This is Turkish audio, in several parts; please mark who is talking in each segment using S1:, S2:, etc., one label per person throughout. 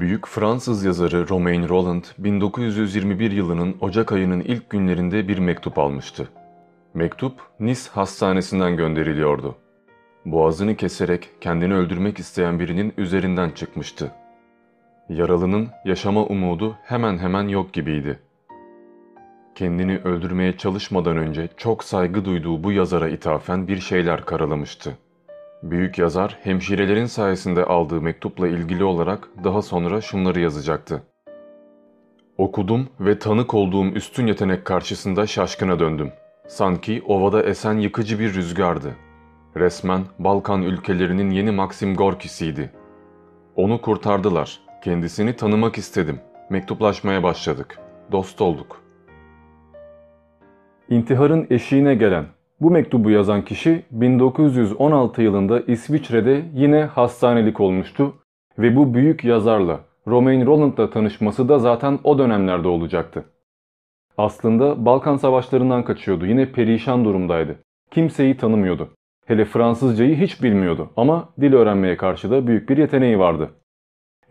S1: Büyük Fransız yazarı Romain Rolland 1921 yılının Ocak ayının ilk günlerinde bir mektup almıştı. Mektup Nice hastanesinden gönderiliyordu. Boğazını keserek kendini öldürmek isteyen birinin üzerinden çıkmıştı. Yaralının yaşama umudu hemen hemen yok gibiydi. Kendini öldürmeye çalışmadan önce çok saygı duyduğu bu yazara ithafen bir şeyler karalamıştı. Büyük yazar hemşirelerin sayesinde aldığı mektupla ilgili olarak daha sonra şunları yazacaktı. Okudum ve tanık olduğum üstün yetenek karşısında şaşkına döndüm. Sanki ovada esen yıkıcı bir rüzgardı. Resmen Balkan ülkelerinin yeni Maxim Gorki'siydi. Onu kurtardılar. Kendisini tanımak istedim. Mektuplaşmaya başladık. Dost olduk.
S2: İntiharın eşiğine gelen bu mektubu yazan kişi 1916 yılında İsviçre'de yine hastanelik olmuştu ve bu büyük yazarla Romain Rolland'la tanışması da zaten o dönemlerde olacaktı. Aslında Balkan savaşlarından kaçıyordu. Yine perişan durumdaydı. Kimseyi tanımıyordu. Hele Fransızcayı hiç bilmiyordu ama dil öğrenmeye karşı da büyük bir yeteneği vardı.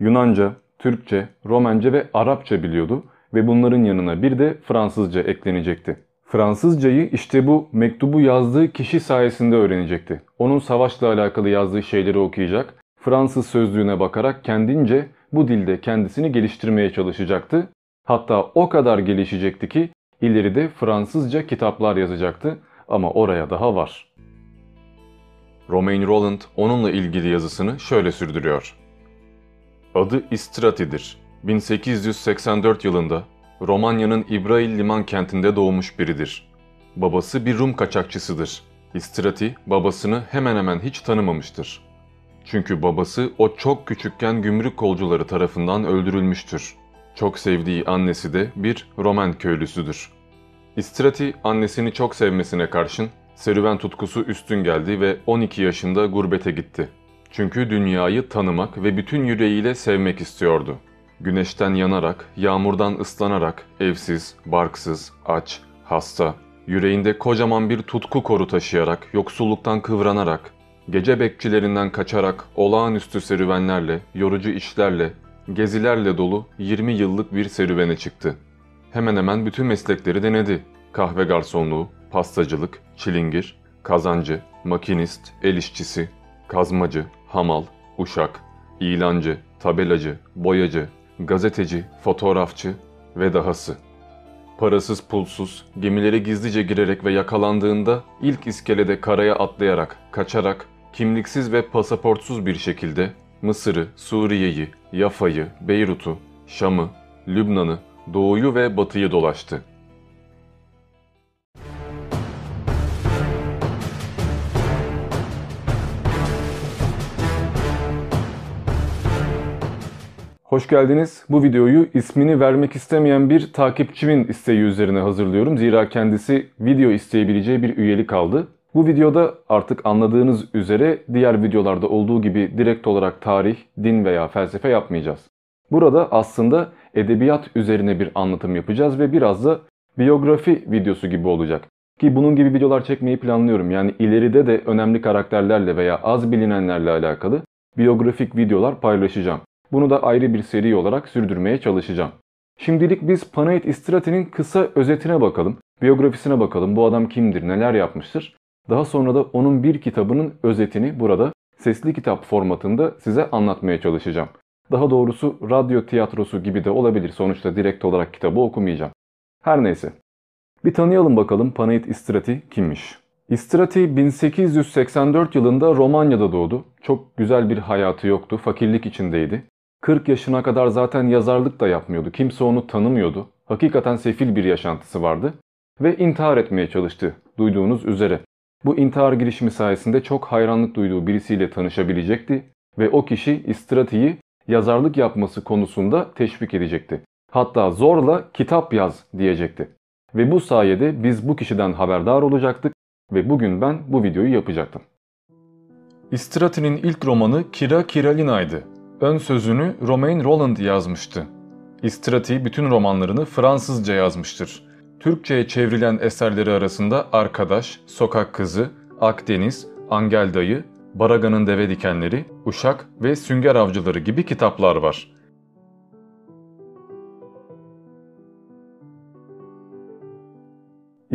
S2: Yunanca, Türkçe, Romence ve Arapça biliyordu ve bunların yanına bir de Fransızca eklenecekti. Fransızcayı işte bu mektubu yazdığı kişi sayesinde öğrenecekti. Onun savaşla alakalı yazdığı şeyleri okuyacak, Fransız sözlüğüne bakarak kendince bu dilde kendisini geliştirmeye çalışacaktı. Hatta o kadar gelişecekti ki ileride Fransızca kitaplar yazacaktı ama oraya daha var.
S1: Romain Rolland onunla ilgili yazısını şöyle sürdürüyor. Adı Istrati'dir. 1884 yılında Romanya'nın İbrail liman kentinde doğmuş biridir. Babası bir Rum kaçakçısıdır. İstrati babasını hemen hemen hiç tanımamıştır. Çünkü babası o çok küçükken gümrük kolcuları tarafından öldürülmüştür. Çok sevdiği annesi de bir Roman köylüsüdür. İstrati annesini çok sevmesine karşın serüven tutkusu üstün geldi ve 12 yaşında gurbete gitti. Çünkü dünyayı tanımak ve bütün yüreğiyle sevmek istiyordu. Güneşten yanarak, yağmurdan ıslanarak, evsiz, barksız, aç, hasta, yüreğinde kocaman bir tutku koru taşıyarak, yoksulluktan kıvranarak, gece bekçilerinden kaçarak, olağanüstü serüvenlerle, yorucu işlerle, gezilerle dolu 20 yıllık bir serüvene çıktı. Hemen hemen bütün meslekleri denedi. Kahve garsonluğu, pastacılık, çilingir, kazancı, makinist, el işçisi, kazmacı, hamal, uşak, ilancı, tabelacı, boyacı, gazeteci, fotoğrafçı ve dahası. Parasız pulsuz, gemilere gizlice girerek ve yakalandığında ilk iskelede karaya atlayarak, kaçarak, kimliksiz ve pasaportsuz bir şekilde Mısır'ı, Suriye'yi, Yafa'yı, Beyrut'u, Şam'ı, Lübnan'ı, Doğu'yu ve Batı'yı dolaştı.
S2: Hoş geldiniz. Bu videoyu ismini vermek istemeyen bir takipçimin isteği üzerine hazırlıyorum. Zira kendisi video isteyebileceği bir üyelik aldı. Bu videoda artık anladığınız üzere diğer videolarda olduğu gibi direkt olarak tarih, din veya felsefe yapmayacağız. Burada aslında edebiyat üzerine bir anlatım yapacağız ve biraz da biyografi videosu gibi olacak. Ki bunun gibi videolar çekmeyi planlıyorum. Yani ileride de önemli karakterlerle veya az bilinenlerle alakalı biyografik videolar paylaşacağım. Bunu da ayrı bir seri olarak sürdürmeye çalışacağım. Şimdilik biz Panayit İstrati'nin kısa özetine bakalım, biyografisine bakalım. Bu adam kimdir, neler yapmıştır? Daha sonra da onun bir kitabının özetini burada sesli kitap formatında size anlatmaya çalışacağım. Daha doğrusu radyo tiyatrosu gibi de olabilir. Sonuçta direkt olarak kitabı okumayacağım. Her neyse. Bir tanıyalım bakalım Panayit İstrati kimmiş? İstrati 1884 yılında Romanya'da doğdu. Çok güzel bir hayatı yoktu. Fakirlik içindeydi. 40 yaşına kadar zaten yazarlık da yapmıyordu. Kimse onu tanımıyordu. Hakikaten sefil bir yaşantısı vardı. Ve intihar etmeye çalıştı duyduğunuz üzere. Bu intihar girişimi sayesinde çok hayranlık duyduğu birisiyle tanışabilecekti ve o kişi İstrati'yi yazarlık yapması konusunda teşvik edecekti. Hatta zorla kitap yaz diyecekti. Ve bu sayede biz bu kişiden haberdar olacaktık ve bugün ben bu videoyu yapacaktım.
S1: İstrati'nin ilk romanı Kira Kiralina'ydı. Ön sözünü Romain Rolland yazmıştı. İstrati bütün romanlarını Fransızca yazmıştır. Türkçe'ye çevrilen eserleri arasında Arkadaş, Sokak Kızı, Akdeniz, Angel Dayı, Baraga'nın Deve Dikenleri, Uşak ve Sünger Avcıları gibi kitaplar var.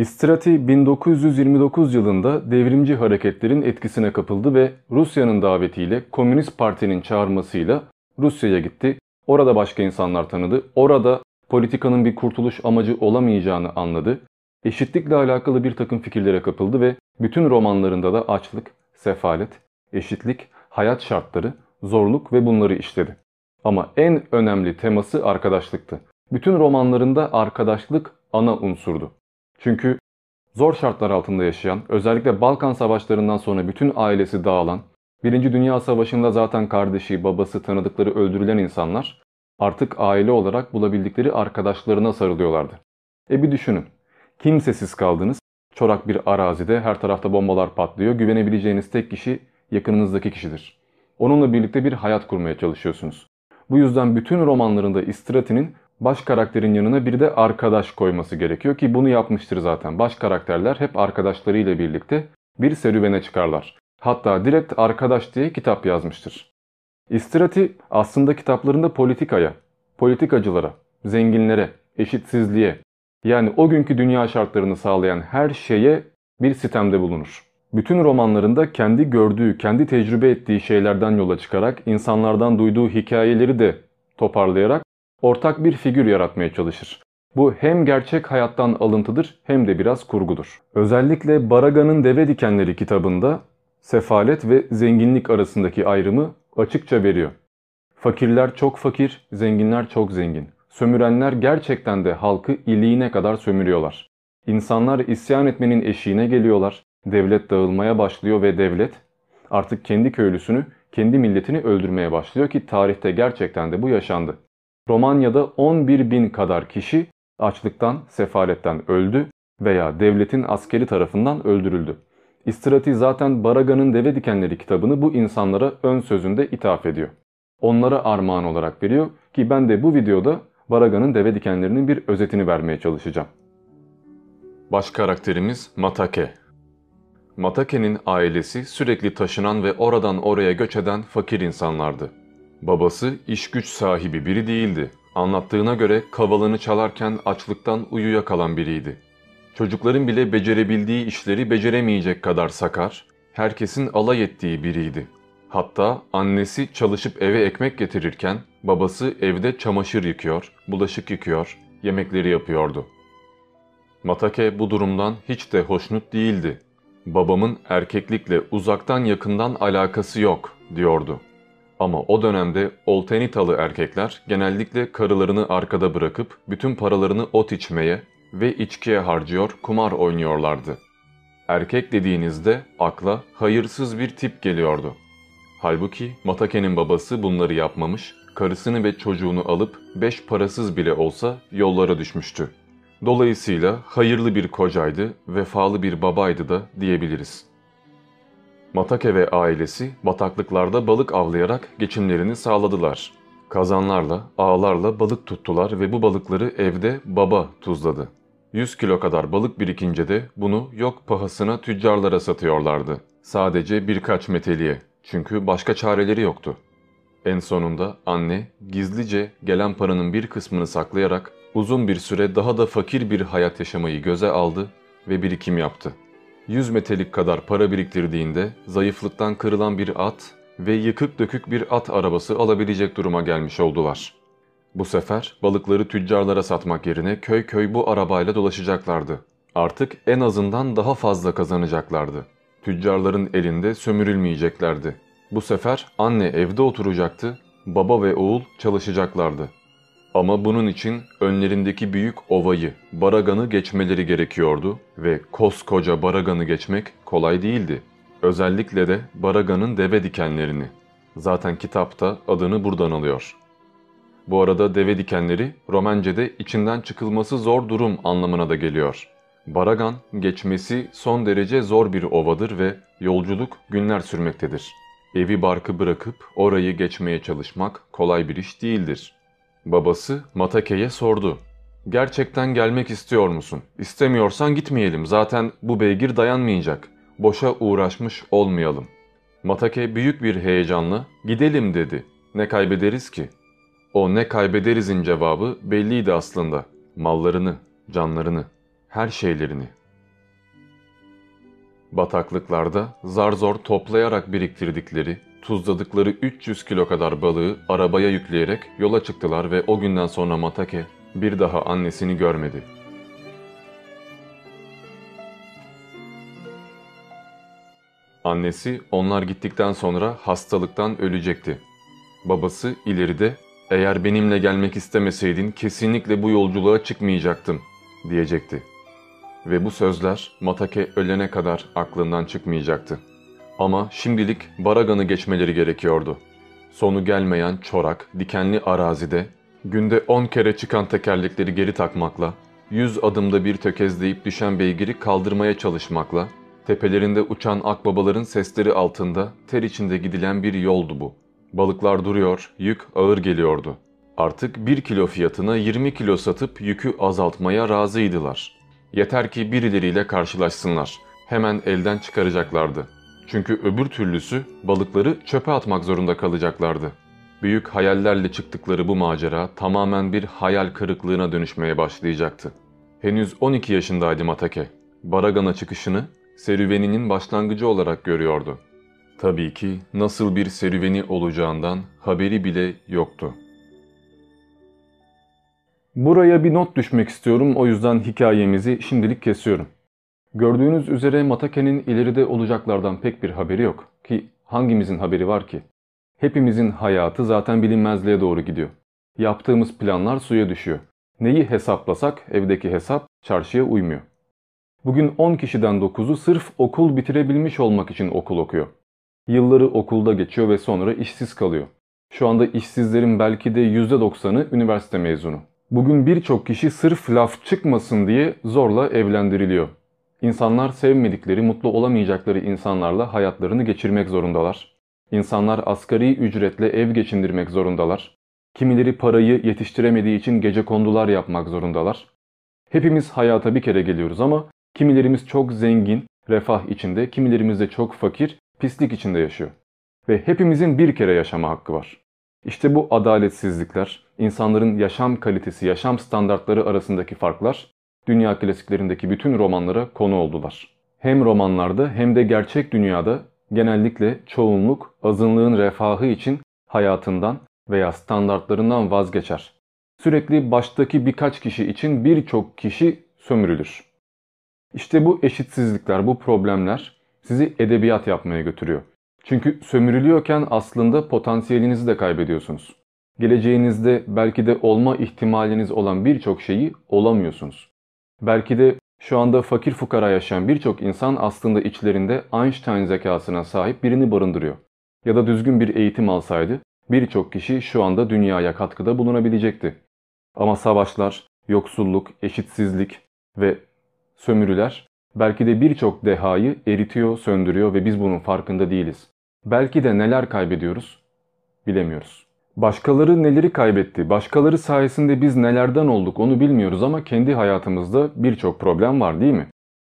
S2: İstrati 1929 yılında devrimci hareketlerin etkisine kapıldı ve Rusya'nın davetiyle Komünist Parti'nin çağırmasıyla Rusya'ya gitti. Orada başka insanlar tanıdı. Orada politikanın bir kurtuluş amacı olamayacağını anladı. Eşitlikle alakalı bir takım fikirlere kapıldı ve bütün romanlarında da açlık, sefalet, eşitlik, hayat şartları, zorluk ve bunları işledi. Ama en önemli teması arkadaşlıktı. Bütün romanlarında arkadaşlık ana unsurdu. Çünkü zor şartlar altında yaşayan, özellikle Balkan Savaşlarından sonra bütün ailesi dağılan, Birinci Dünya Savaşı'nda zaten kardeşi, babası, tanıdıkları öldürülen insanlar artık aile olarak bulabildikleri arkadaşlarına sarılıyorlardı. E bir düşünün. Kimsesiz kaldınız. Çorak bir arazide her tarafta bombalar patlıyor. Güvenebileceğiniz tek kişi yakınınızdaki kişidir. Onunla birlikte bir hayat kurmaya çalışıyorsunuz. Bu yüzden bütün romanlarında İstrati'nin baş karakterin yanına bir de arkadaş koyması gerekiyor ki bunu yapmıştır zaten. Baş karakterler hep arkadaşlarıyla birlikte bir serüvene çıkarlar. Hatta direkt arkadaş diye kitap yazmıştır. İstrati aslında kitaplarında politikaya, politikacılara, zenginlere, eşitsizliğe yani o günkü dünya şartlarını sağlayan her şeye bir sitemde bulunur. Bütün romanlarında kendi gördüğü, kendi tecrübe ettiği şeylerden yola çıkarak insanlardan duyduğu hikayeleri de toparlayarak ortak bir figür yaratmaya çalışır. Bu hem gerçek hayattan alıntıdır hem de biraz kurgudur. Özellikle Baraga'nın Deve Dikenleri kitabında sefalet ve zenginlik arasındaki ayrımı açıkça veriyor. Fakirler çok fakir, zenginler çok zengin. Sömürenler gerçekten de halkı iliğine kadar sömürüyorlar. İnsanlar isyan etmenin eşiğine geliyorlar. Devlet dağılmaya başlıyor ve devlet artık kendi köylüsünü, kendi milletini öldürmeye başlıyor ki tarihte gerçekten de bu yaşandı. Romanya'da 11 bin kadar kişi açlıktan, sefaletten öldü veya devletin askeri tarafından öldürüldü. İstrati zaten Baraga'nın Deve Dikenleri kitabını bu insanlara ön sözünde ithaf ediyor. Onlara armağan olarak veriyor ki ben de bu videoda Baraga'nın Deve Dikenlerinin bir özetini vermeye çalışacağım.
S1: Baş karakterimiz Matake. Matake'nin ailesi sürekli taşınan ve oradan oraya göç eden fakir insanlardı. Babası iş güç sahibi biri değildi. Anlattığına göre kavalını çalarken açlıktan uyuyakalan biriydi. Çocukların bile becerebildiği işleri beceremeyecek kadar sakar, herkesin alay ettiği biriydi. Hatta annesi çalışıp eve ekmek getirirken babası evde çamaşır yıkıyor, bulaşık yıkıyor, yemekleri yapıyordu. Matake bu durumdan hiç de hoşnut değildi. Babamın erkeklikle uzaktan yakından alakası yok diyordu. Ama o dönemde Oltenitalı erkekler genellikle karılarını arkada bırakıp bütün paralarını ot içmeye ve içkiye harcıyor, kumar oynuyorlardı. Erkek dediğinizde akla hayırsız bir tip geliyordu. Halbuki Matake'nin babası bunları yapmamış, karısını ve çocuğunu alıp beş parasız bile olsa yollara düşmüştü. Dolayısıyla hayırlı bir kocaydı, vefalı bir babaydı da diyebiliriz. Matake ve ailesi bataklıklarda balık avlayarak geçimlerini sağladılar. Kazanlarla, ağlarla balık tuttular ve bu balıkları evde baba tuzladı. 100 kilo kadar balık birikince de bunu yok pahasına tüccarlara satıyorlardı. Sadece birkaç meteliğe. Çünkü başka çareleri yoktu. En sonunda anne gizlice gelen paranın bir kısmını saklayarak uzun bir süre daha da fakir bir hayat yaşamayı göze aldı ve birikim yaptı. 100 metelik kadar para biriktirdiğinde zayıflıktan kırılan bir at ve yıkık dökük bir at arabası alabilecek duruma gelmiş oldular. Bu sefer balıkları tüccarlara satmak yerine köy köy bu arabayla dolaşacaklardı. Artık en azından daha fazla kazanacaklardı. Tüccarların elinde sömürülmeyeceklerdi. Bu sefer anne evde oturacaktı, baba ve oğul çalışacaklardı. Ama bunun için önlerindeki büyük ovayı, Baragan'ı geçmeleri gerekiyordu ve koskoca Baragan'ı geçmek kolay değildi. Özellikle de Baragan'ın deve dikenlerini. Zaten kitapta adını buradan alıyor. Bu arada deve dikenleri Romence'de içinden çıkılması zor durum anlamına da geliyor. Baragan geçmesi son derece zor bir ovadır ve yolculuk günler sürmektedir. Evi barkı bırakıp orayı geçmeye çalışmak kolay bir iş değildir. Babası Matake'ye sordu. Gerçekten gelmek istiyor musun? İstemiyorsan gitmeyelim. Zaten bu beygir dayanmayacak. Boşa uğraşmış olmayalım. Matake büyük bir heyecanla gidelim dedi. Ne kaybederiz ki? O ne kaybederizin cevabı belliydi aslında. Mallarını, canlarını, her şeylerini.
S3: Bataklıklarda zar zor toplayarak biriktirdikleri, tuzladıkları 300 kilo kadar balığı arabaya yükleyerek yola çıktılar ve o günden sonra Matake bir daha annesini görmedi. Annesi onlar gittikten sonra hastalıktan ölecekti. Babası ileride eğer benimle gelmek istemeseydin kesinlikle bu yolculuğa çıkmayacaktım diyecekti. Ve bu sözler Matake ölene kadar aklından çıkmayacaktı. Ama şimdilik Baragan'ı geçmeleri gerekiyordu. Sonu gelmeyen çorak, dikenli arazide günde 10 kere çıkan tekerlekleri geri takmakla, 100 adımda bir tökezleyip düşen beygiri kaldırmaya çalışmakla, tepelerinde uçan akbabaların sesleri altında ter içinde gidilen bir yoldu bu. Balıklar duruyor, yük ağır geliyordu. Artık 1 kilo fiyatına 20 kilo satıp yükü azaltmaya razıydılar. Yeter ki birileriyle karşılaşsınlar. Hemen elden çıkaracaklardı. Çünkü öbür türlüsü balıkları çöpe atmak zorunda kalacaklardı. Büyük hayallerle çıktıkları bu macera tamamen bir hayal kırıklığına dönüşmeye başlayacaktı. Henüz 12 yaşındaydı Matake. Baragan'a çıkışını serüveninin başlangıcı olarak görüyordu. Tabii ki nasıl bir serüveni olacağından haberi bile yoktu.
S1: Buraya bir not düşmek istiyorum o yüzden hikayemizi şimdilik kesiyorum. Gördüğünüz üzere Matake'nin ileride olacaklardan pek bir haberi yok ki hangimizin haberi var ki? Hepimizin hayatı zaten bilinmezliğe doğru gidiyor. Yaptığımız planlar suya düşüyor. Neyi hesaplasak evdeki hesap çarşıya uymuyor. Bugün 10 kişiden 9'u sırf okul bitirebilmiş olmak için okul okuyor. Yılları okulda geçiyor ve sonra işsiz kalıyor. Şu anda işsizlerin belki de %90'ı üniversite mezunu. Bugün birçok kişi sırf laf çıkmasın diye zorla evlendiriliyor. İnsanlar sevmedikleri, mutlu olamayacakları insanlarla hayatlarını geçirmek zorundalar. İnsanlar asgari ücretle ev geçindirmek zorundalar. Kimileri parayı yetiştiremediği için gece kondular yapmak zorundalar. Hepimiz hayata bir kere geliyoruz ama kimilerimiz çok zengin, refah içinde, kimilerimiz de çok fakir, pislik içinde yaşıyor. Ve hepimizin bir kere yaşama hakkı var. İşte bu adaletsizlikler, insanların yaşam kalitesi, yaşam standartları arasındaki farklar dünya klasiklerindeki bütün romanlara konu oldular. Hem romanlarda hem de gerçek dünyada genellikle çoğunluk azınlığın refahı için hayatından veya standartlarından vazgeçer. Sürekli baştaki birkaç kişi için birçok kişi sömürülür. İşte bu eşitsizlikler, bu problemler sizi edebiyat yapmaya götürüyor. Çünkü sömürülüyorken aslında potansiyelinizi de kaybediyorsunuz. Geleceğinizde belki de olma ihtimaliniz olan birçok şeyi olamıyorsunuz. Belki de şu anda fakir fukara yaşayan birçok insan aslında içlerinde Einstein zekasına sahip birini barındırıyor. Ya da düzgün bir eğitim alsaydı birçok kişi şu anda dünyaya katkıda bulunabilecekti. Ama savaşlar, yoksulluk, eşitsizlik ve sömürüler belki de birçok dehayı eritiyor, söndürüyor ve biz bunun farkında değiliz. Belki de neler kaybediyoruz bilemiyoruz. Başkaları neleri kaybetti, başkaları sayesinde biz nelerden olduk onu bilmiyoruz ama kendi hayatımızda birçok problem var değil mi?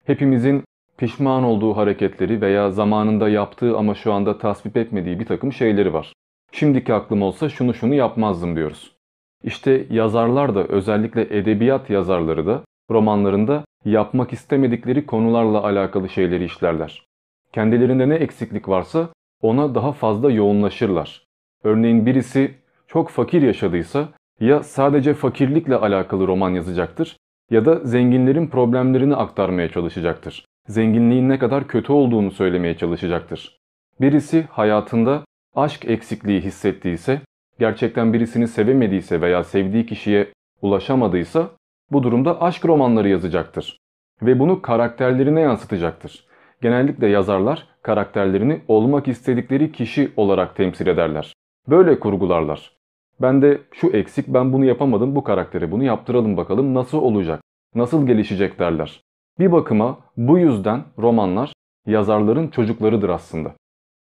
S1: Hepimizin pişman olduğu hareketleri veya zamanında yaptığı ama şu anda tasvip etmediği bir takım şeyleri var. Şimdiki aklım olsa şunu şunu yapmazdım diyoruz. İşte yazarlar da özellikle edebiyat yazarları da romanlarında yapmak istemedikleri konularla alakalı şeyleri işlerler. Kendilerinde ne eksiklik varsa ona daha fazla yoğunlaşırlar. Örneğin birisi çok fakir yaşadıysa ya sadece fakirlikle alakalı roman yazacaktır ya da zenginlerin problemlerini aktarmaya çalışacaktır. Zenginliğin ne kadar kötü olduğunu söylemeye çalışacaktır. Birisi hayatında aşk eksikliği hissettiyse, gerçekten birisini sevemediyse veya sevdiği kişiye ulaşamadıysa bu durumda aşk romanları yazacaktır. Ve bunu karakterlerine yansıtacaktır. Genellikle yazarlar karakterlerini olmak istedikleri kişi olarak temsil ederler. Böyle kurgularlar. Ben de şu eksik ben bunu yapamadım bu karaktere bunu yaptıralım bakalım nasıl olacak, nasıl gelişecek derler. Bir bakıma bu yüzden romanlar yazarların çocuklarıdır aslında.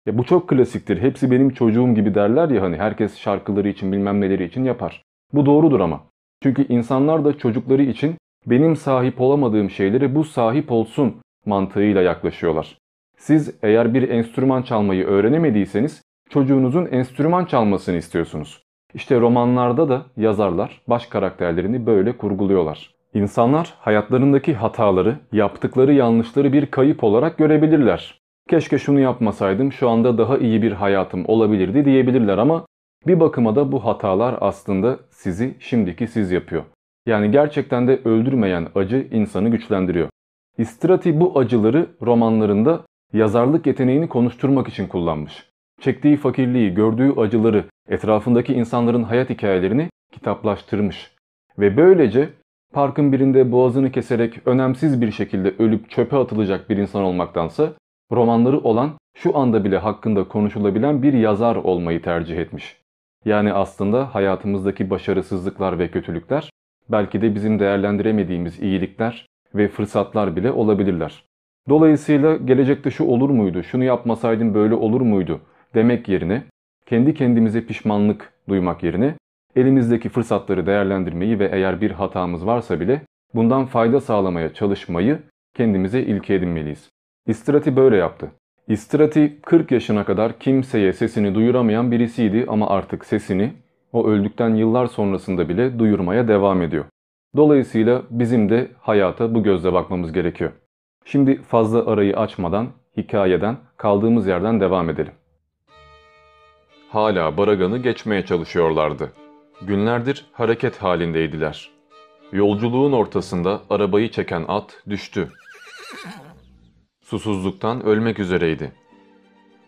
S1: Ya bu çok klasiktir. Hepsi benim çocuğum gibi derler ya hani herkes şarkıları için bilmem neleri için yapar. Bu doğrudur ama. Çünkü insanlar da çocukları için benim sahip olamadığım şeyleri bu sahip olsun mantığıyla yaklaşıyorlar. Siz eğer bir enstrüman çalmayı öğrenemediyseniz çocuğunuzun enstrüman çalmasını istiyorsunuz. İşte romanlarda da yazarlar baş karakterlerini böyle kurguluyorlar.
S2: İnsanlar hayatlarındaki hataları, yaptıkları yanlışları bir kayıp olarak görebilirler. Keşke şunu yapmasaydım şu anda daha iyi bir hayatım olabilirdi diyebilirler ama bir bakıma da bu hatalar aslında sizi şimdiki siz yapıyor. Yani gerçekten de öldürmeyen acı insanı güçlendiriyor. Istrati bu acıları romanlarında yazarlık yeteneğini konuşturmak için kullanmış. Çektiği fakirliği, gördüğü acıları, etrafındaki insanların hayat hikayelerini kitaplaştırmış. Ve böylece parkın birinde boğazını keserek önemsiz bir şekilde ölüp çöpe atılacak bir insan olmaktansa romanları olan şu anda bile hakkında konuşulabilen bir yazar olmayı tercih etmiş. Yani aslında hayatımızdaki başarısızlıklar ve kötülükler belki de bizim değerlendiremediğimiz iyilikler ve fırsatlar bile olabilirler. Dolayısıyla gelecekte şu olur muydu, şunu yapmasaydım böyle olur muydu demek yerine kendi kendimize pişmanlık duymak yerine elimizdeki fırsatları değerlendirmeyi ve eğer bir hatamız varsa bile bundan fayda sağlamaya çalışmayı kendimize ilke edinmeliyiz. İstrati böyle yaptı. İstrati 40 yaşına kadar kimseye sesini duyuramayan birisiydi ama artık sesini o öldükten yıllar sonrasında bile duyurmaya devam ediyor. Dolayısıyla bizim de hayata bu gözle bakmamız gerekiyor. Şimdi fazla arayı açmadan hikayeden kaldığımız yerden devam edelim.
S1: Hala Baragan'ı geçmeye çalışıyorlardı. Günlerdir hareket halindeydiler. Yolculuğun ortasında arabayı çeken at düştü. Susuzluktan ölmek üzereydi.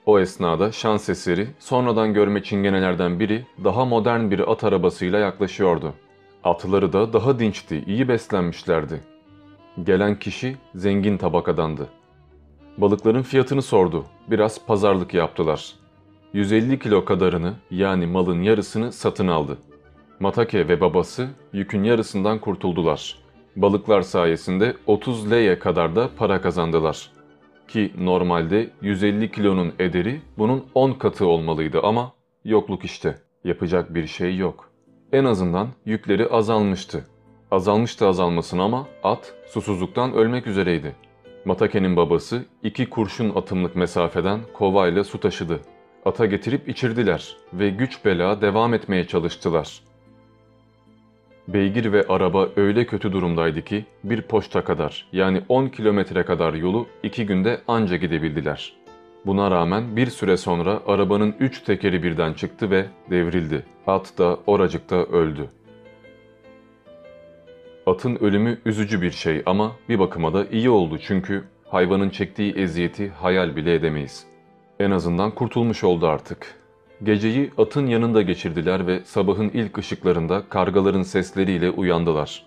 S1: O esnada şans eseri sonradan görme çingenelerden biri daha modern bir at arabasıyla yaklaşıyordu. Atları da daha dinçti, iyi beslenmişlerdi. Gelen kişi zengin tabakadandı. Balıkların fiyatını sordu. Biraz pazarlık yaptılar. 150 kilo kadarını yani malın yarısını satın aldı. Matake ve babası yükün yarısından kurtuldular. Balıklar sayesinde 30 leye kadar da para kazandılar. Ki normalde 150 kilonun ederi bunun 10 katı olmalıydı ama yokluk işte. Yapacak bir şey yok. En azından yükleri azalmıştı. Azalmıştı azalmasın ama at susuzluktan ölmek üzereydi. Matake'nin babası iki kurşun atımlık mesafeden kovayla su taşıdı. Ata getirip içirdiler ve güç bela devam etmeye çalıştılar. Beygir ve araba öyle kötü durumdaydı ki bir poşta kadar yani 10 kilometre kadar yolu iki günde anca gidebildiler. Buna rağmen bir süre sonra arabanın üç tekeri birden çıktı ve devrildi. At da oracıkta öldü. Atın ölümü üzücü bir şey ama bir bakıma da iyi oldu çünkü hayvanın çektiği eziyeti hayal bile edemeyiz. En azından kurtulmuş oldu artık. Geceyi atın yanında geçirdiler ve sabahın ilk ışıklarında kargaların sesleriyle uyandılar.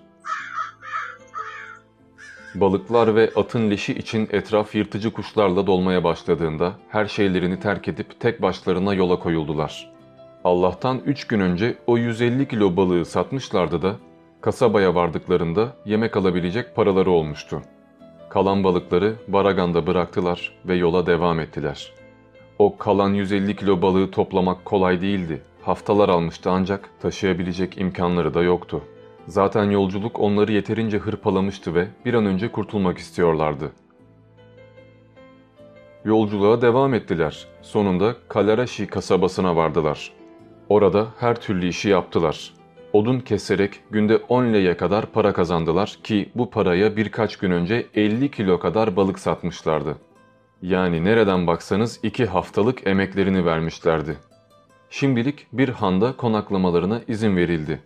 S1: Balıklar ve atın leşi için etraf yırtıcı kuşlarla dolmaya başladığında her şeylerini terk edip tek başlarına yola koyuldular. Allah'tan 3 gün önce o 150 kilo balığı satmışlardı da kasabaya vardıklarında yemek alabilecek paraları olmuştu. Kalan balıkları Baragan'da bıraktılar ve yola devam ettiler.'' O kalan 150 kilo balığı toplamak kolay değildi. Haftalar almıştı ancak taşıyabilecek imkanları da yoktu. Zaten yolculuk onları yeterince hırpalamıştı ve bir an önce kurtulmak istiyorlardı. Yolculuğa devam ettiler. Sonunda Kalarashi kasabasına vardılar. Orada her türlü işi yaptılar. Odun keserek günde 10 leye kadar para kazandılar ki bu paraya birkaç gün önce 50 kilo kadar balık satmışlardı. Yani nereden baksanız iki haftalık emeklerini vermişlerdi. Şimdilik bir handa konaklamalarına izin verildi.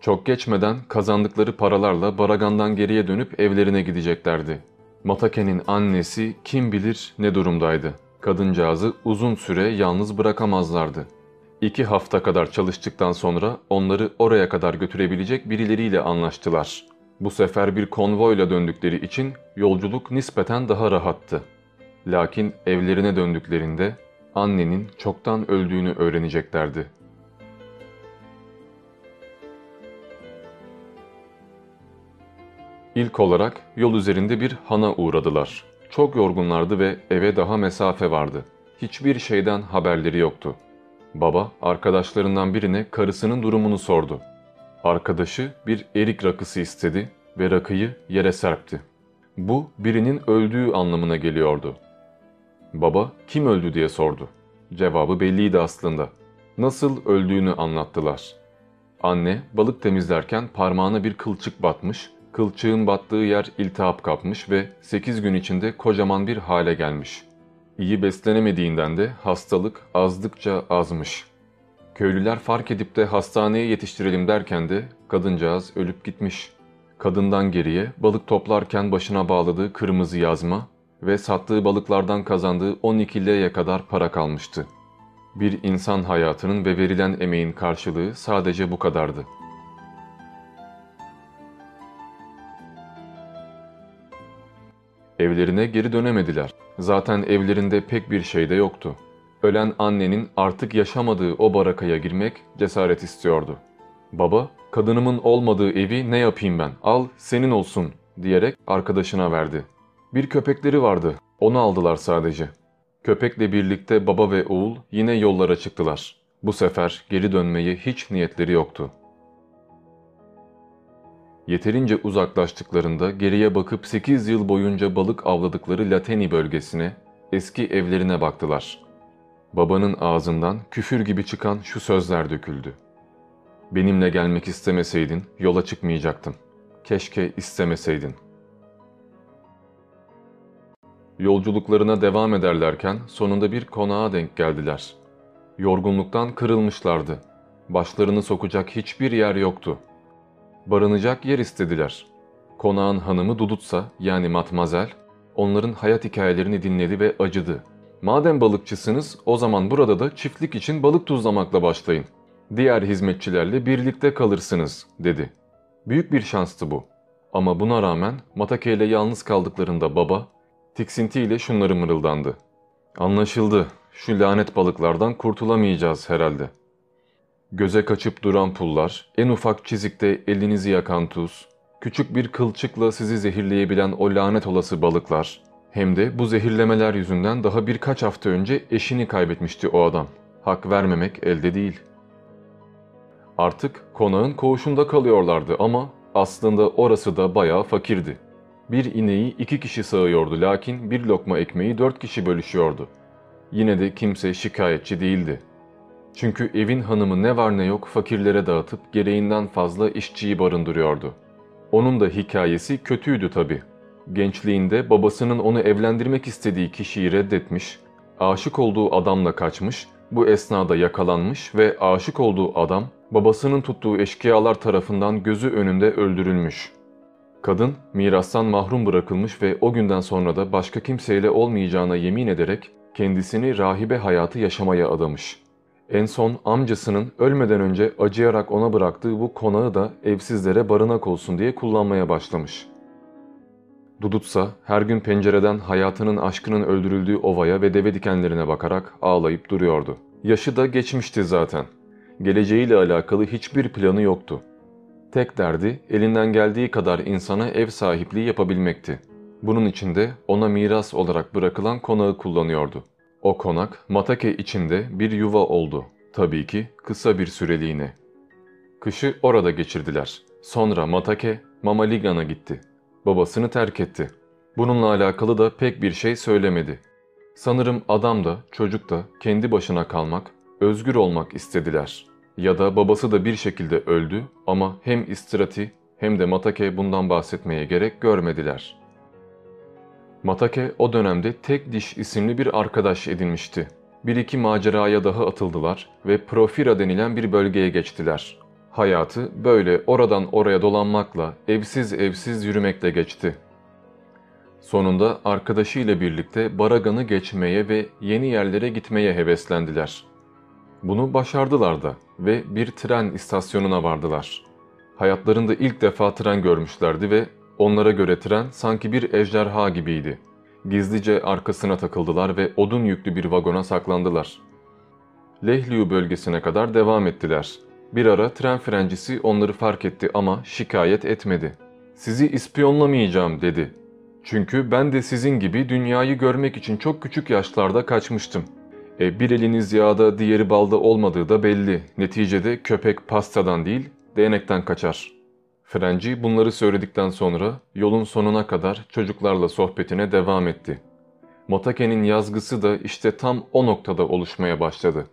S1: Çok geçmeden kazandıkları paralarla Baragan'dan geriye dönüp evlerine gideceklerdi. Matake'nin annesi kim bilir ne durumdaydı. Kadıncağızı uzun süre yalnız bırakamazlardı. İki hafta kadar çalıştıktan sonra onları oraya kadar götürebilecek birileriyle anlaştılar. Bu sefer bir konvoyla döndükleri için yolculuk nispeten daha rahattı. Lakin evlerine döndüklerinde annenin çoktan öldüğünü öğreneceklerdi. İlk olarak yol üzerinde bir hana uğradılar. Çok yorgunlardı ve eve daha mesafe vardı. Hiçbir şeyden haberleri yoktu. Baba arkadaşlarından birine karısının durumunu sordu. Arkadaşı bir erik rakısı istedi ve rakıyı yere serpti. Bu birinin öldüğü anlamına geliyordu. Baba kim öldü diye sordu. Cevabı belliydi aslında. Nasıl öldüğünü anlattılar. Anne balık temizlerken parmağına bir kılçık batmış, Kılçığın battığı yer iltihap kapmış ve 8 gün içinde kocaman bir hale gelmiş. İyi beslenemediğinden de hastalık azdıkça azmış. Köylüler fark edip de hastaneye yetiştirelim derken de kadıncağız ölüp gitmiş. Kadından geriye balık toplarken başına bağladığı kırmızı yazma ve sattığı balıklardan kazandığı 12 liraya kadar para kalmıştı. Bir insan hayatının ve verilen emeğin karşılığı sadece bu kadardı. Evlerine geri dönemediler. Zaten evlerinde pek bir şey de yoktu. Ölen annenin artık yaşamadığı o barakaya girmek cesaret istiyordu. Baba, kadınımın olmadığı evi ne yapayım ben, al senin olsun diyerek arkadaşına verdi. Bir köpekleri vardı, onu aldılar sadece. Köpekle birlikte baba ve oğul yine yollara çıktılar. Bu sefer geri dönmeye hiç niyetleri yoktu. Yeterince uzaklaştıklarında geriye bakıp 8 yıl boyunca balık avladıkları Lateni bölgesine, eski evlerine baktılar. Babanın ağzından küfür gibi çıkan şu sözler döküldü. Benimle gelmek istemeseydin yola çıkmayacaktım. Keşke istemeseydin. Yolculuklarına devam ederlerken sonunda bir konağa denk geldiler. Yorgunluktan kırılmışlardı. Başlarını sokacak hiçbir yer yoktu. Barınacak yer istediler. Konağın hanımı Dudutsa yani Matmazel onların hayat hikayelerini dinledi ve acıdı. Madem balıkçısınız o zaman burada da çiftlik için balık tuzlamakla başlayın. Diğer hizmetçilerle birlikte kalırsınız dedi. Büyük bir şanstı bu. Ama buna rağmen Matake ile yalnız kaldıklarında baba tiksintiyle şunları mırıldandı. Anlaşıldı. Şu lanet balıklardan kurtulamayacağız herhalde. Göze kaçıp duran pullar, en ufak çizikte elinizi yakan tuz, küçük bir kılçıkla sizi zehirleyebilen o lanet olası balıklar. Hem de bu zehirlemeler yüzünden daha birkaç hafta önce eşini kaybetmişti o adam. Hak vermemek elde değil. Artık konağın koğuşunda kalıyorlardı ama aslında orası da bayağı fakirdi. Bir ineği iki kişi sağıyordu lakin bir lokma ekmeği dört kişi bölüşüyordu. Yine de kimse şikayetçi değildi. Çünkü evin hanımı ne var ne yok fakirlere dağıtıp gereğinden fazla işçiyi barındırıyordu. Onun da hikayesi kötüydü tabi. Gençliğinde babasının onu evlendirmek istediği kişiyi reddetmiş, aşık olduğu adamla kaçmış, bu esnada yakalanmış ve aşık olduğu adam babasının tuttuğu eşkıyalar tarafından gözü önünde öldürülmüş. Kadın mirastan mahrum bırakılmış ve o günden sonra da başka kimseyle olmayacağına yemin ederek kendisini rahibe hayatı yaşamaya adamış. En son amcasının ölmeden önce acıyarak ona bıraktığı bu konağı da evsizlere barınak olsun diye kullanmaya başlamış. Dudutsa her gün pencereden hayatının aşkının öldürüldüğü ovaya ve deve dikenlerine bakarak ağlayıp duruyordu. Yaşı da geçmişti zaten. Geleceğiyle alakalı hiçbir planı yoktu. Tek derdi elinden geldiği kadar insana ev sahipliği yapabilmekti. Bunun için de ona miras olarak bırakılan konağı kullanıyordu. O konak Matake içinde bir yuva oldu. Tabii ki kısa bir süreliğine. Kışı orada geçirdiler. Sonra Matake Mamaligan'a gitti. Babasını terk etti. Bununla alakalı da pek bir şey söylemedi. Sanırım adam da çocuk da kendi başına kalmak, özgür olmak istediler. Ya da babası da bir şekilde öldü ama hem Istrati hem de Matake bundan bahsetmeye gerek görmediler.'' Matake o dönemde Tek Diş isimli bir arkadaş edinmişti. Bir iki maceraya daha atıldılar ve Profira denilen bir bölgeye geçtiler. Hayatı böyle oradan oraya dolanmakla, evsiz evsiz yürümekle geçti. Sonunda arkadaşıyla birlikte Baragan'ı geçmeye ve yeni yerlere gitmeye heveslendiler. Bunu başardılar da ve bir tren istasyonuna vardılar. Hayatlarında ilk defa tren görmüşlerdi ve Onlara göre tren sanki bir ejderha gibiydi. Gizlice arkasına takıldılar ve odun yüklü bir vagona saklandılar. Lehliu bölgesine kadar devam ettiler. Bir ara tren frencisi onları fark etti ama şikayet etmedi. Sizi ispiyonlamayacağım dedi. Çünkü ben de sizin gibi dünyayı görmek için çok küçük yaşlarda kaçmıştım. E, bir eliniz yağda diğeri balda olmadığı da belli. Neticede köpek pastadan değil değnekten kaçar.'' Frenci bunları söyledikten sonra yolun sonuna kadar çocuklarla sohbetine devam etti. Motake'nin yazgısı da işte tam o noktada oluşmaya başladı.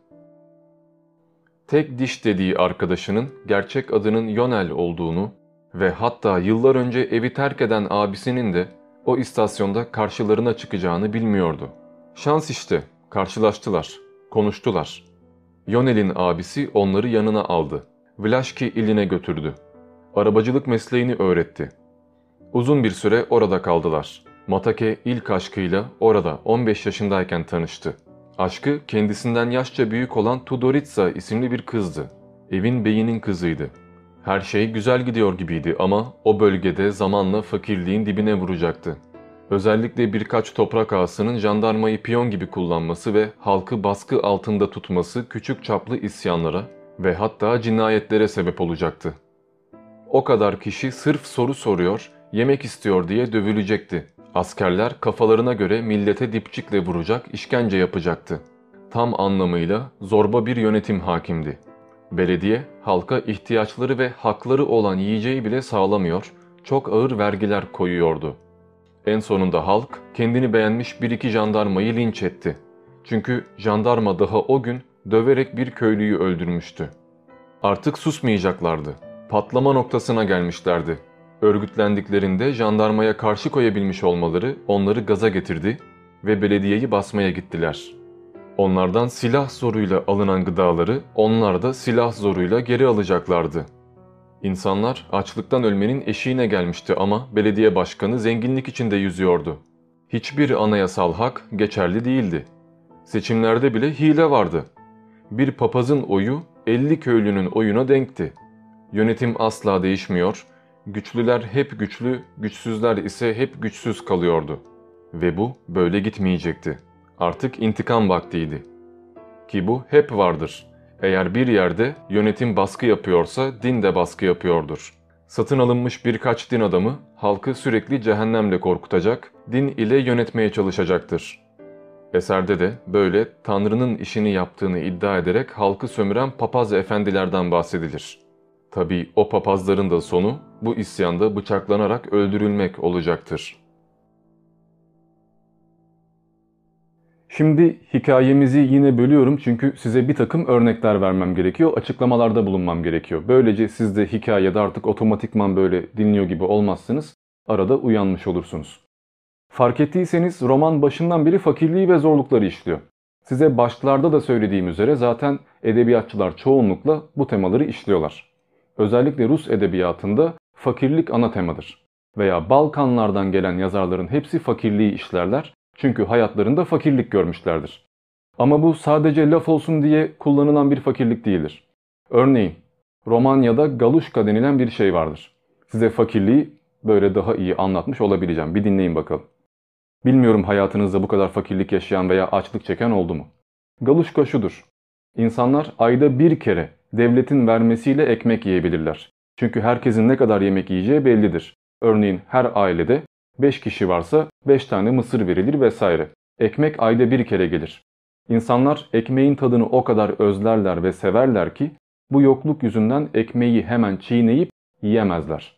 S1: Tek diş dediği arkadaşının gerçek adının Yonel olduğunu, ve hatta yıllar önce evi terk eden abisinin de o istasyonda karşılarına çıkacağını bilmiyordu. Şans işte, karşılaştılar, konuştular. Yonel'in abisi onları yanına aldı. Vlaşki iline götürdü. Arabacılık mesleğini öğretti. Uzun bir süre orada kaldılar. Matake ilk aşkıyla orada 15 yaşındayken tanıştı. Aşkı kendisinden yaşça büyük olan Tudoritsa isimli bir kızdı. Evin beyinin kızıydı. Her şey güzel gidiyor gibiydi ama o bölgede zamanla fakirliğin dibine vuracaktı. Özellikle birkaç toprak ağasının jandarmayı piyon gibi kullanması ve halkı baskı altında tutması küçük çaplı isyanlara ve hatta cinayetlere sebep olacaktı. O kadar kişi sırf soru soruyor, yemek istiyor diye dövülecekti. Askerler kafalarına göre millete dipçikle vuracak, işkence yapacaktı. Tam anlamıyla zorba bir yönetim hakimdi. Belediye, halka ihtiyaçları ve hakları olan yiyeceği bile sağlamıyor, çok ağır vergiler koyuyordu. En sonunda halk kendini beğenmiş bir iki jandarmayı linç etti. Çünkü jandarma daha o gün döverek bir köylüyü öldürmüştü. Artık susmayacaklardı. Patlama noktasına gelmişlerdi. Örgütlendiklerinde jandarmaya karşı koyabilmiş olmaları onları gaza getirdi ve belediyeyi basmaya gittiler. Onlardan silah zoruyla alınan gıdaları onlar da silah zoruyla geri alacaklardı. İnsanlar açlıktan ölmenin eşiğine gelmişti ama belediye başkanı zenginlik içinde yüzüyordu. Hiçbir anayasal hak geçerli değildi. Seçimlerde bile hile vardı. Bir papazın oyu 50 köylünün oyuna denkti. Yönetim asla değişmiyor, güçlüler hep güçlü, güçsüzler ise hep güçsüz kalıyordu. Ve bu böyle gitmeyecekti. Artık intikam vaktiydi. Ki bu hep vardır. Eğer bir yerde yönetim baskı yapıyorsa din de baskı yapıyordur. Satın alınmış birkaç din adamı halkı sürekli cehennemle korkutacak, din ile yönetmeye çalışacaktır. Eserde de böyle Tanrı'nın işini yaptığını iddia ederek halkı sömüren papaz efendilerden bahsedilir. Tabi o papazların da sonu bu isyanda bıçaklanarak öldürülmek olacaktır.
S2: Şimdi hikayemizi yine bölüyorum çünkü size bir takım örnekler vermem gerekiyor, açıklamalarda bulunmam gerekiyor. Böylece siz de hikayede artık otomatikman böyle dinliyor gibi olmazsınız, arada uyanmış olursunuz. Fark ettiyseniz roman başından beri fakirliği ve zorlukları işliyor. Size başlarda da söylediğim üzere zaten edebiyatçılar çoğunlukla bu temaları işliyorlar. Özellikle Rus edebiyatında fakirlik ana temadır. Veya Balkanlardan gelen yazarların hepsi fakirliği işlerler çünkü hayatlarında fakirlik görmüşlerdir. Ama bu sadece laf olsun diye kullanılan bir fakirlik değildir. Örneğin Romanya'da galuşka denilen bir şey vardır. Size fakirliği böyle daha iyi anlatmış olabileceğim. Bir dinleyin bakalım. Bilmiyorum hayatınızda bu kadar fakirlik yaşayan veya açlık çeken oldu mu? Galuşka şudur. İnsanlar ayda bir kere devletin vermesiyle ekmek yiyebilirler. Çünkü herkesin ne kadar yemek yiyeceği bellidir. Örneğin her ailede 5 kişi varsa 5 tane mısır verilir vesaire. Ekmek ayda bir kere gelir. İnsanlar ekmeğin tadını o kadar özlerler ve severler ki bu yokluk yüzünden ekmeği hemen çiğneyip yiyemezler.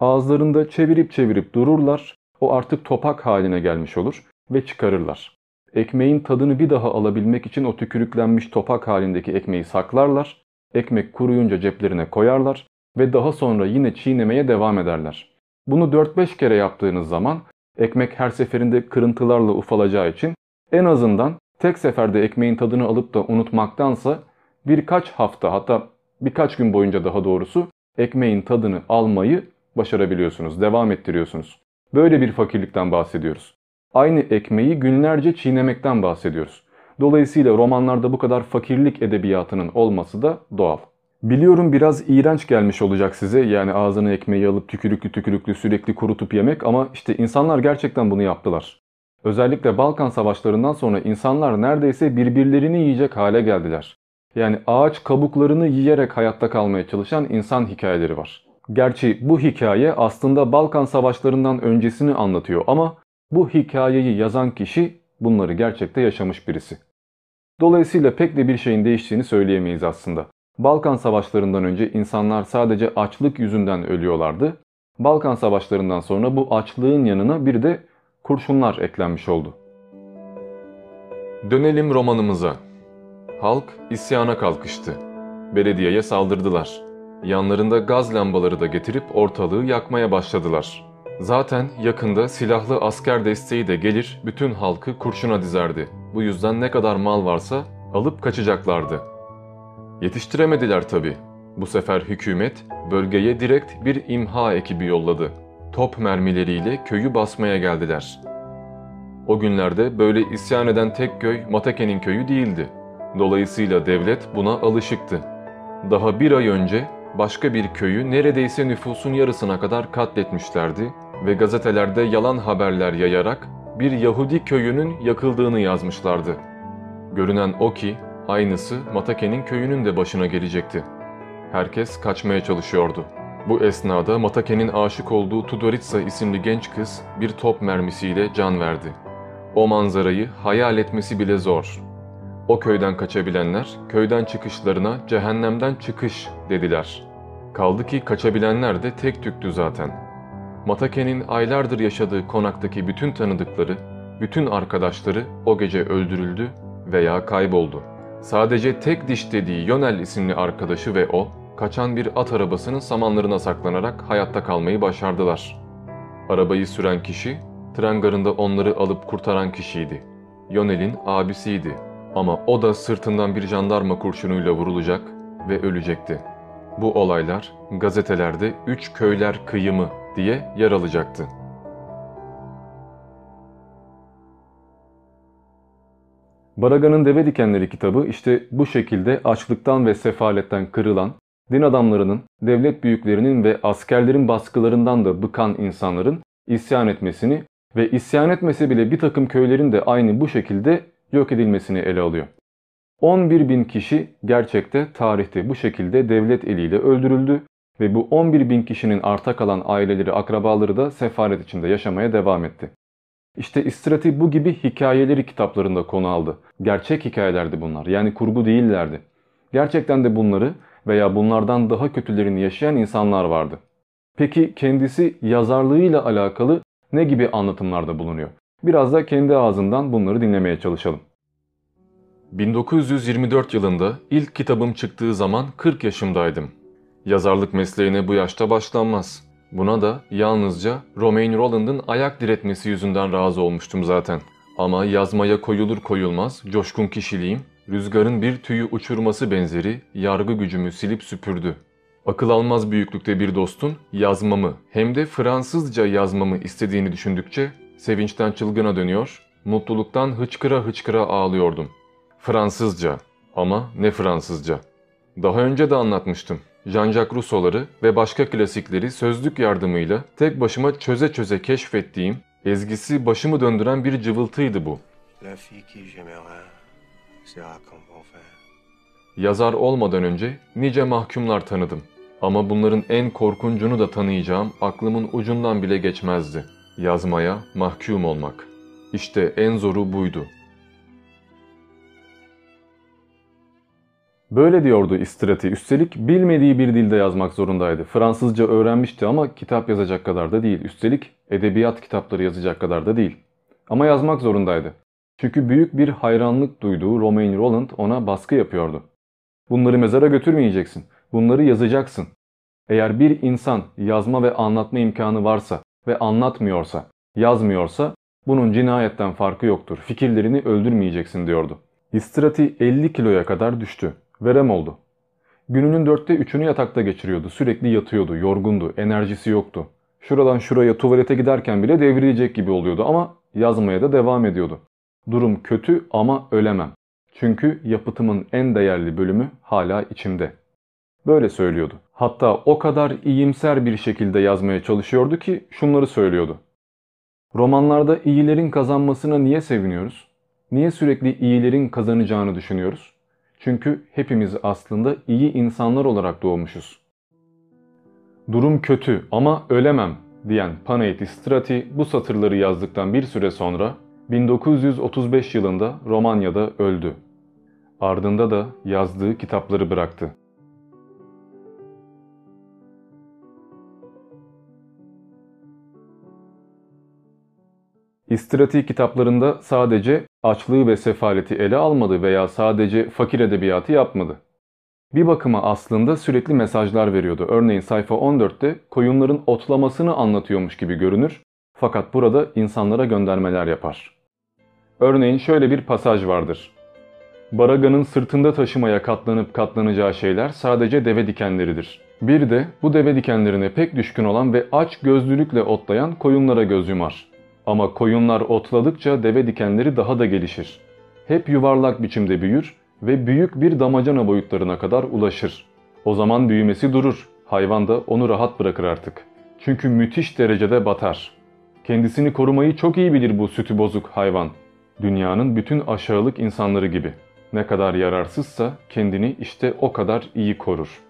S2: Ağızlarında çevirip çevirip dururlar, o artık topak haline gelmiş olur ve çıkarırlar. Ekmeğin tadını bir daha alabilmek için o tükürüklenmiş topak halindeki ekmeği saklarlar, ekmek kuruyunca ceplerine koyarlar ve daha sonra yine çiğnemeye devam ederler. Bunu 4-5 kere yaptığınız zaman ekmek her seferinde kırıntılarla ufalacağı için en azından tek seferde ekmeğin tadını alıp da unutmaktansa birkaç hafta hatta birkaç gün boyunca daha doğrusu ekmeğin tadını almayı başarabiliyorsunuz, devam ettiriyorsunuz. Böyle bir fakirlikten bahsediyoruz. Aynı ekmeği günlerce çiğnemekten bahsediyoruz. Dolayısıyla romanlarda bu kadar fakirlik edebiyatının olması da doğal. Biliyorum biraz iğrenç gelmiş olacak size yani ağzına ekmeği alıp tükürüklü tükürüklü sürekli kurutup yemek ama işte insanlar gerçekten bunu yaptılar. Özellikle Balkan savaşlarından sonra insanlar neredeyse birbirlerini yiyecek hale geldiler. Yani ağaç kabuklarını yiyerek hayatta kalmaya çalışan insan hikayeleri var. Gerçi bu hikaye aslında Balkan savaşlarından öncesini anlatıyor ama bu hikayeyi yazan kişi bunları gerçekte yaşamış birisi. Dolayısıyla pek de bir şeyin değiştiğini söyleyemeyiz aslında. Balkan savaşlarından önce insanlar sadece açlık yüzünden ölüyorlardı. Balkan savaşlarından sonra bu açlığın yanına bir de kurşunlar eklenmiş oldu.
S1: Dönelim romanımıza. Halk isyana kalkıştı. Belediyeye saldırdılar. Yanlarında gaz lambaları da getirip ortalığı yakmaya başladılar. Zaten yakında silahlı asker desteği de gelir bütün halkı kurşuna dizerdi. Bu yüzden ne kadar mal varsa alıp kaçacaklardı. Yetiştiremediler tabi. Bu sefer hükümet bölgeye direkt bir imha ekibi yolladı. Top mermileriyle köyü basmaya geldiler. O günlerde böyle isyan eden tek köy Matake'nin köyü değildi. Dolayısıyla devlet buna alışıktı. Daha bir ay önce başka bir köyü neredeyse nüfusun yarısına kadar katletmişlerdi ve gazetelerde yalan haberler yayarak bir Yahudi köyünün yakıldığını yazmışlardı. Görünen o ki aynısı Matake'nin köyünün de başına gelecekti. Herkes kaçmaya çalışıyordu. Bu esnada Matake'nin aşık olduğu Tudoritsa isimli genç kız bir top mermisiyle can verdi. O manzarayı hayal etmesi bile zor. O köyden kaçabilenler köyden çıkışlarına cehennemden çıkış dediler. Kaldı ki kaçabilenler de tek tüktü zaten. Matake'nin aylardır yaşadığı konaktaki bütün tanıdıkları, bütün arkadaşları o gece öldürüldü veya kayboldu. Sadece tek diş dediği Yonel isimli arkadaşı ve o, kaçan bir at arabasının samanlarına saklanarak hayatta kalmayı başardılar. Arabayı süren kişi, tren garında onları alıp kurtaran kişiydi. Yonel'in abisiydi ama o da sırtından bir jandarma kurşunuyla vurulacak ve ölecekti. Bu olaylar gazetelerde üç köyler kıyımı diye yer alacaktı.
S2: Baraga'nın Deve Dikenleri kitabı işte bu şekilde açlıktan ve sefaletten kırılan, din adamlarının, devlet büyüklerinin ve askerlerin baskılarından da bıkan insanların isyan etmesini ve isyan etmesi bile bir takım köylerin de aynı bu şekilde yok edilmesini ele alıyor. 11 bin kişi gerçekte tarihte bu şekilde devlet eliyle öldürüldü ve bu 11 bin kişinin arta kalan aileleri, akrabaları da sefalet içinde yaşamaya devam etti. İşte İstrati bu gibi hikayeleri kitaplarında konu aldı. Gerçek hikayelerdi bunlar. Yani kurgu değillerdi. Gerçekten de bunları veya bunlardan daha kötülerini yaşayan insanlar vardı. Peki kendisi yazarlığıyla alakalı ne gibi anlatımlarda bulunuyor? Biraz da kendi ağzından bunları dinlemeye çalışalım.
S1: 1924 yılında ilk kitabım çıktığı zaman 40 yaşımdaydım. Yazarlık mesleğine bu yaşta başlanmaz. Buna da yalnızca Romain Roland'ın ayak diretmesi yüzünden razı olmuştum zaten. Ama yazmaya koyulur koyulmaz coşkun kişiliğim, rüzgarın bir tüyü uçurması benzeri yargı gücümü silip süpürdü. Akıl almaz büyüklükte bir dostun yazmamı hem de Fransızca yazmamı istediğini düşündükçe sevinçten çılgına dönüyor, mutluluktan hıçkıra hıçkıra ağlıyordum. Fransızca ama ne Fransızca. Daha önce de anlatmıştım. Jean-Jacques Rousseau'ları ve başka klasikleri sözlük yardımıyla tek başıma çöze çöze keşfettiğim, ezgisi başımı döndüren bir cıvıltıydı bu. Yazar olmadan önce nice mahkumlar tanıdım. Ama bunların en korkuncunu da tanıyacağım aklımın ucundan bile geçmezdi. Yazmaya mahkum olmak. İşte en zoru buydu.
S2: Böyle diyordu İstrati. Üstelik bilmediği bir dilde yazmak zorundaydı. Fransızca öğrenmişti ama kitap yazacak kadar da değil. Üstelik edebiyat kitapları yazacak kadar da değil. Ama yazmak zorundaydı. Çünkü büyük bir hayranlık duyduğu Romain Roland ona baskı yapıyordu. Bunları mezara götürmeyeceksin. Bunları yazacaksın. Eğer bir insan yazma ve anlatma imkanı varsa ve anlatmıyorsa, yazmıyorsa bunun cinayetten farkı yoktur. Fikirlerini öldürmeyeceksin diyordu. İstrati 50 kiloya kadar düştü. Verem oldu. Gününün dörtte üçünü yatakta geçiriyordu. Sürekli yatıyordu, yorgundu, enerjisi yoktu. Şuradan şuraya tuvalete giderken bile devrilecek gibi oluyordu ama yazmaya da devam ediyordu. Durum kötü ama ölemem. Çünkü yapıtımın en değerli bölümü hala içimde. Böyle söylüyordu. Hatta o kadar iyimser bir şekilde yazmaya çalışıyordu ki şunları söylüyordu. Romanlarda iyilerin kazanmasına niye seviniyoruz? Niye sürekli iyilerin kazanacağını düşünüyoruz? Çünkü hepimiz aslında iyi insanlar olarak doğmuşuz. Durum kötü ama ölemem diyen Panayoti Strati bu satırları yazdıktan bir süre sonra 1935 yılında Romanya'da öldü. Ardında da yazdığı kitapları bıraktı. İstrati kitaplarında sadece açlığı ve sefaleti ele almadı veya sadece fakir edebiyatı yapmadı.
S1: bir bakıma aslında sürekli mesajlar veriyordu. Örneğin sayfa 14'te koyunların otlamasını anlatıyormuş gibi görünür fakat burada insanlara göndermeler yapar. Örneğin şöyle bir pasaj vardır. Baraganın sırtında taşımaya katlanıp katlanacağı şeyler sadece deve dikenleridir. Bir de bu deve dikenlerine pek düşkün olan ve aç gözlülükle otlayan koyunlara göz yumar. Ama koyunlar otladıkça deve dikenleri daha da gelişir. Hep yuvarlak biçimde büyür ve büyük bir damacana boyutlarına kadar ulaşır. O zaman büyümesi durur. Hayvan da onu rahat bırakır artık. Çünkü müthiş derecede batar. Kendisini korumayı çok iyi bilir bu sütü bozuk hayvan. Dünyanın bütün aşağılık insanları gibi. Ne kadar yararsızsa kendini işte o kadar iyi korur.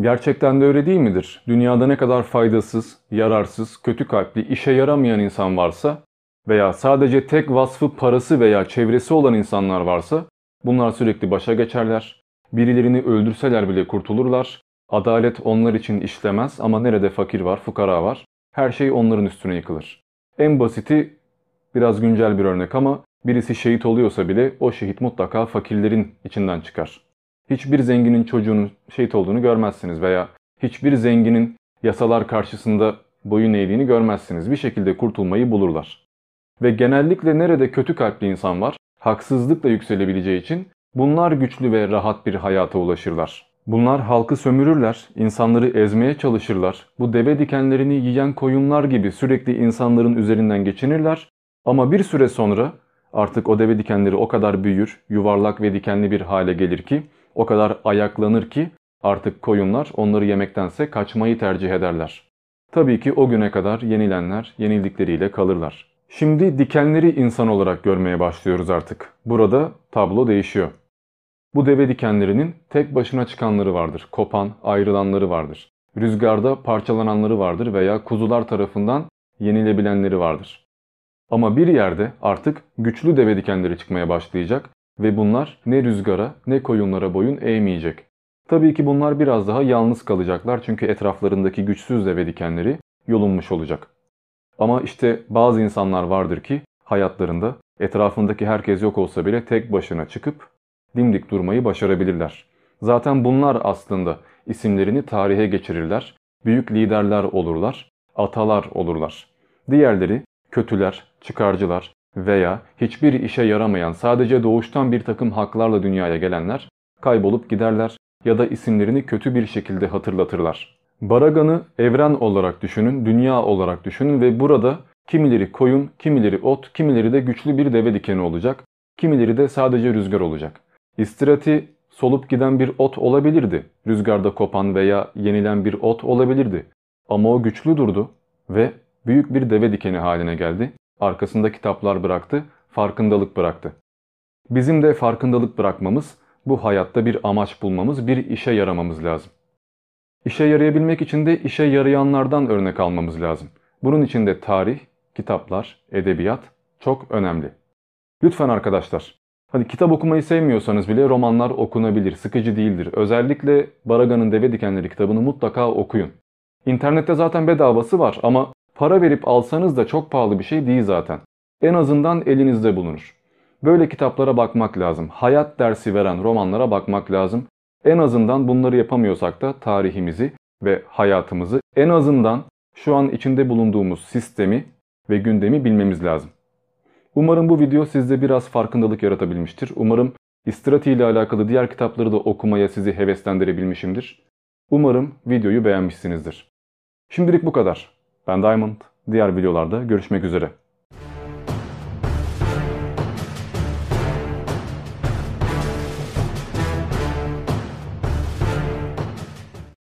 S1: Gerçekten de öyle değil midir? Dünyada ne kadar faydasız, yararsız, kötü kalpli, işe yaramayan insan varsa veya sadece tek vasfı parası veya çevresi olan insanlar varsa bunlar sürekli başa geçerler. Birilerini öldürseler bile kurtulurlar. Adalet onlar için işlemez ama nerede fakir var, fukara var her şey onların üstüne yıkılır. En basiti biraz güncel bir örnek ama birisi şehit oluyorsa bile o şehit mutlaka fakirlerin içinden çıkar. Hiçbir zenginin çocuğunun şehit olduğunu görmezsiniz veya hiçbir zenginin yasalar karşısında boyun eğdiğini görmezsiniz. Bir şekilde kurtulmayı bulurlar. Ve genellikle nerede kötü kalpli insan var, haksızlıkla yükselebileceği için bunlar güçlü ve rahat bir hayata ulaşırlar. Bunlar halkı sömürürler, insanları ezmeye çalışırlar. Bu deve dikenlerini yiyen koyunlar gibi sürekli insanların üzerinden geçinirler. Ama bir süre sonra artık o deve dikenleri o kadar büyür, yuvarlak ve dikenli bir hale gelir ki, o kadar ayaklanır ki artık koyunlar onları yemektense kaçmayı tercih ederler. Tabii ki o güne kadar yenilenler yenildikleriyle kalırlar. Şimdi dikenleri insan olarak görmeye başlıyoruz artık. Burada tablo değişiyor. Bu deve dikenlerinin tek başına çıkanları vardır. Kopan, ayrılanları vardır. Rüzgarda parçalananları vardır veya kuzular tarafından yenilebilenleri vardır. Ama bir yerde artık güçlü deve dikenleri çıkmaya başlayacak ve bunlar ne rüzgara ne koyunlara boyun eğmeyecek. Tabii ki bunlar biraz daha yalnız kalacaklar çünkü etraflarındaki güçsüz deve dikenleri yolunmuş olacak. Ama işte bazı insanlar vardır ki hayatlarında etrafındaki herkes yok olsa bile tek başına çıkıp dimdik durmayı başarabilirler. Zaten bunlar aslında isimlerini tarihe geçirirler, büyük liderler olurlar, atalar olurlar. Diğerleri kötüler, çıkarcılar veya hiçbir işe yaramayan sadece doğuştan bir takım haklarla dünyaya gelenler kaybolup giderler ya da isimlerini kötü bir şekilde hatırlatırlar. Baragan'ı evren olarak düşünün, dünya olarak düşünün ve burada kimileri koyun, kimileri ot, kimileri de güçlü bir deve dikeni olacak, kimileri de sadece rüzgar olacak. İstirati solup giden bir ot olabilirdi. Rüzgarda kopan veya yenilen bir ot olabilirdi. Ama o güçlü durdu ve büyük bir deve dikeni haline geldi. Arkasında kitaplar bıraktı, farkındalık bıraktı. Bizim de farkındalık bırakmamız, bu hayatta bir amaç bulmamız, bir işe yaramamız lazım. İşe yarayabilmek için de işe yarayanlardan örnek almamız lazım. Bunun için de tarih, kitaplar, edebiyat çok önemli. Lütfen arkadaşlar Hadi kitap okumayı sevmiyorsanız bile romanlar okunabilir, sıkıcı değildir. Özellikle Baraga'nın Deve Dikenleri kitabını mutlaka okuyun. İnternette zaten bedavası var ama para verip alsanız da çok pahalı bir şey değil zaten. En azından elinizde bulunur. Böyle kitaplara bakmak lazım. Hayat dersi veren romanlara bakmak lazım. En azından bunları yapamıyorsak da tarihimizi ve hayatımızı en azından şu an içinde bulunduğumuz sistemi ve gündemi bilmemiz lazım. Umarım bu video sizde biraz farkındalık yaratabilmiştir. Umarım İstrati ile alakalı diğer kitapları da okumaya sizi heveslendirebilmişimdir. Umarım videoyu beğenmişsinizdir. Şimdilik bu kadar. Ben Diamond. Diğer videolarda görüşmek üzere.